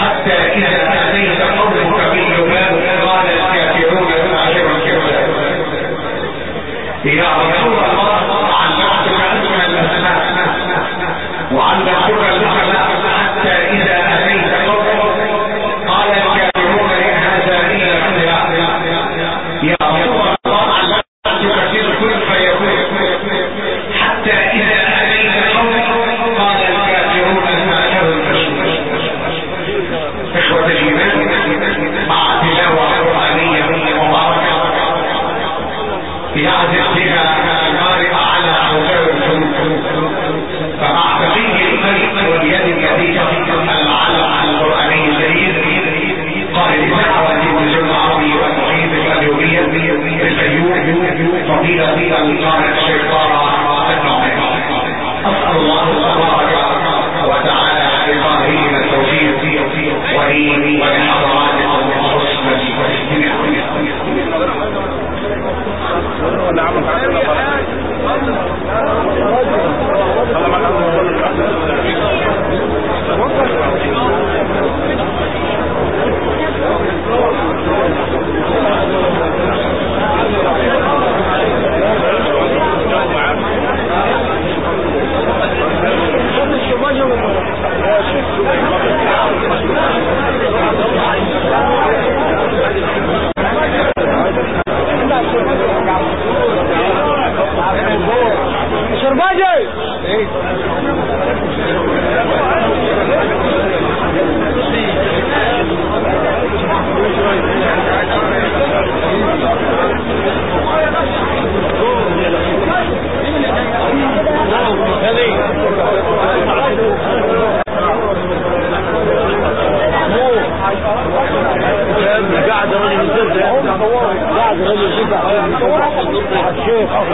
حتى إذا ولي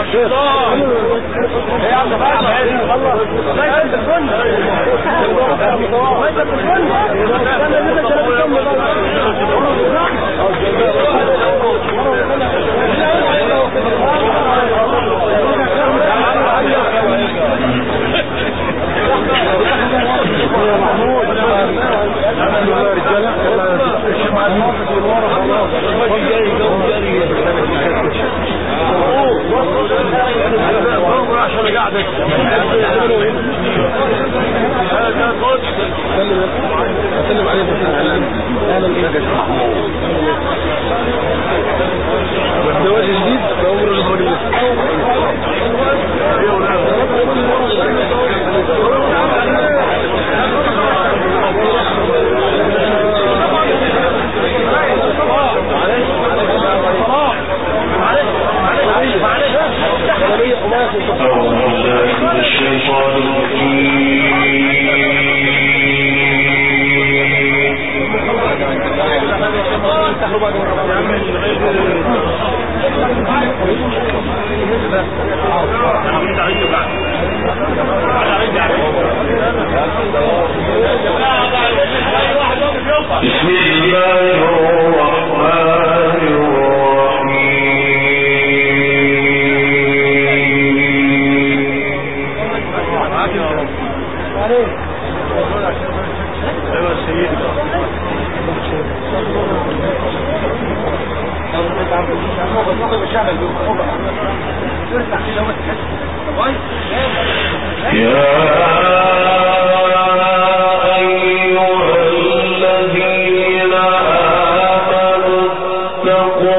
اللہ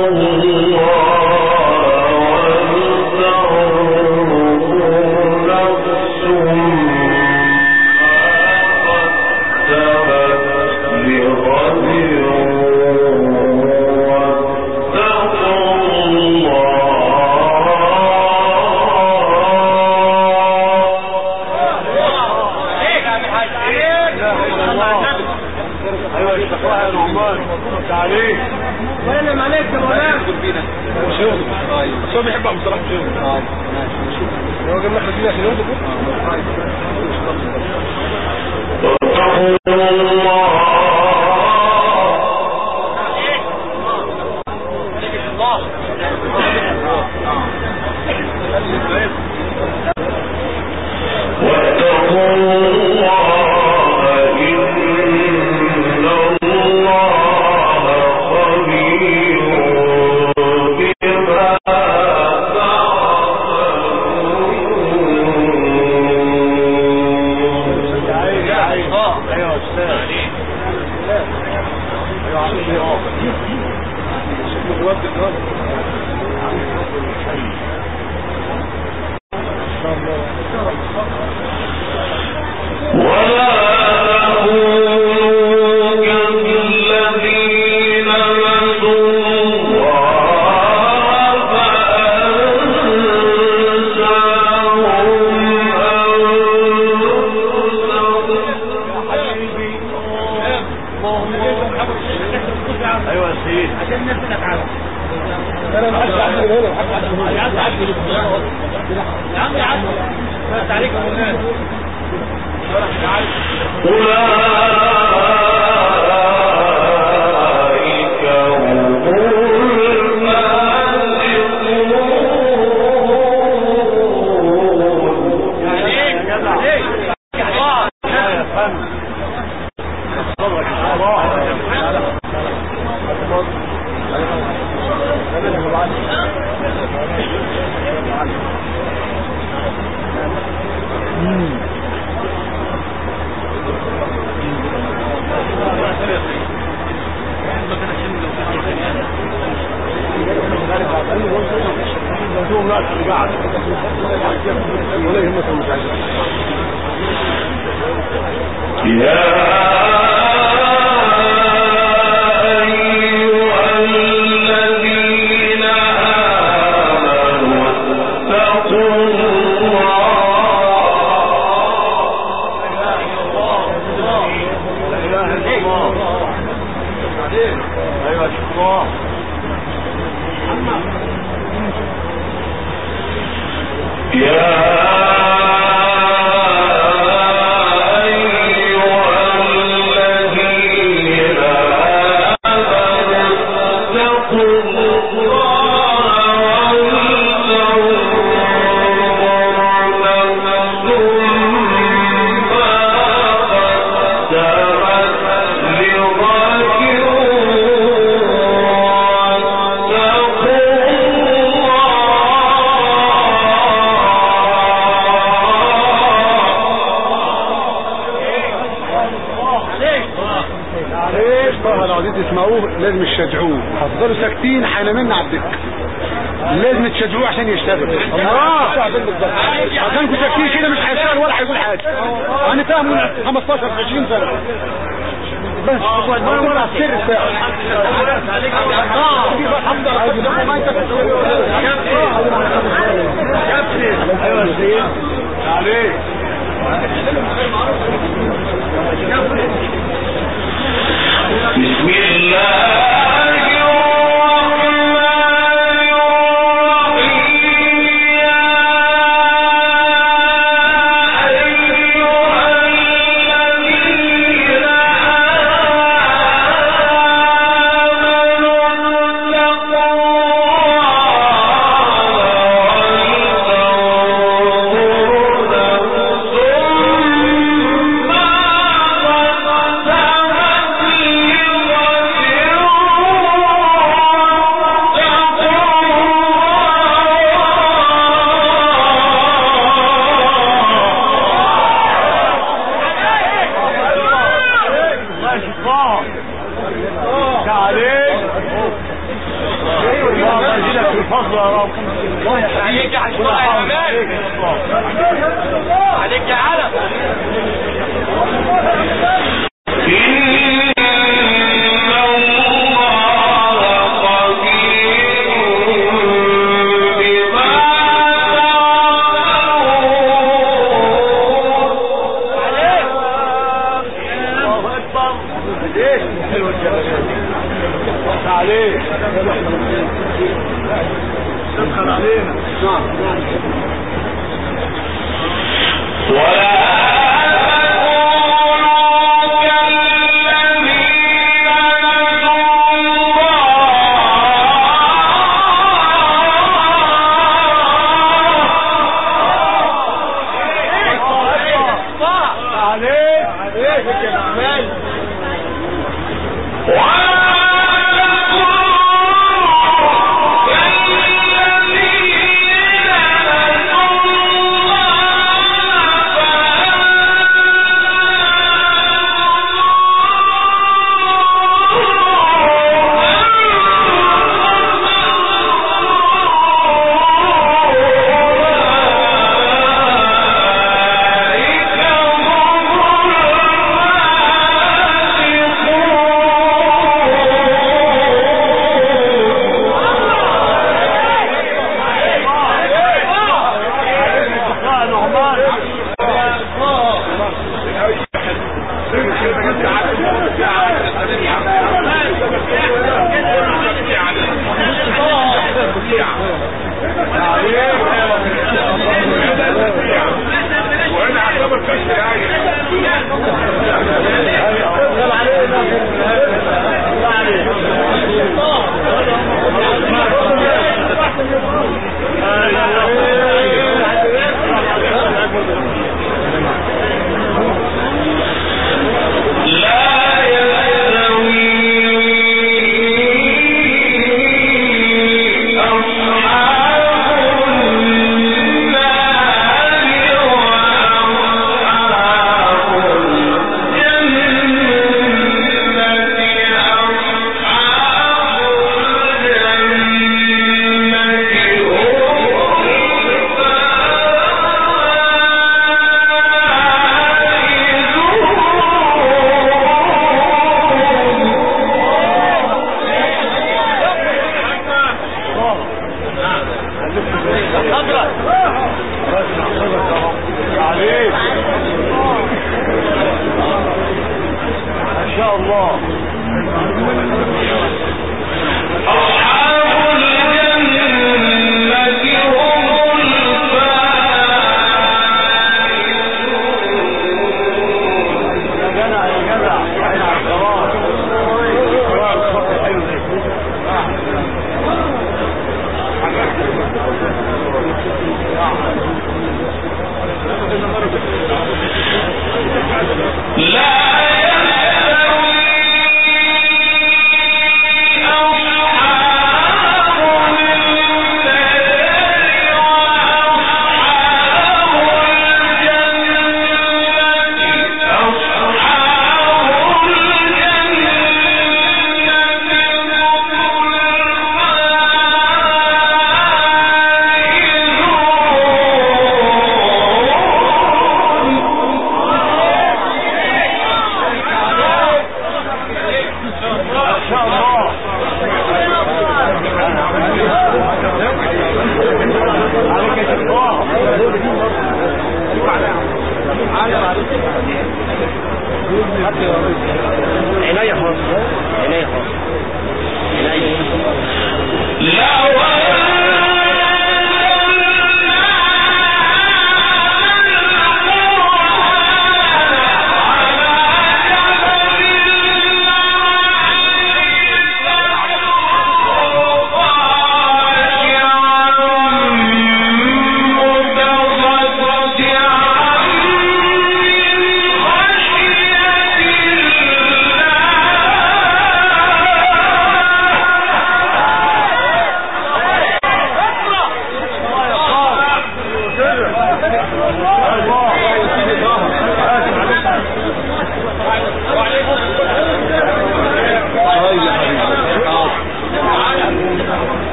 الله يا عليك.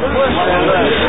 Gracias.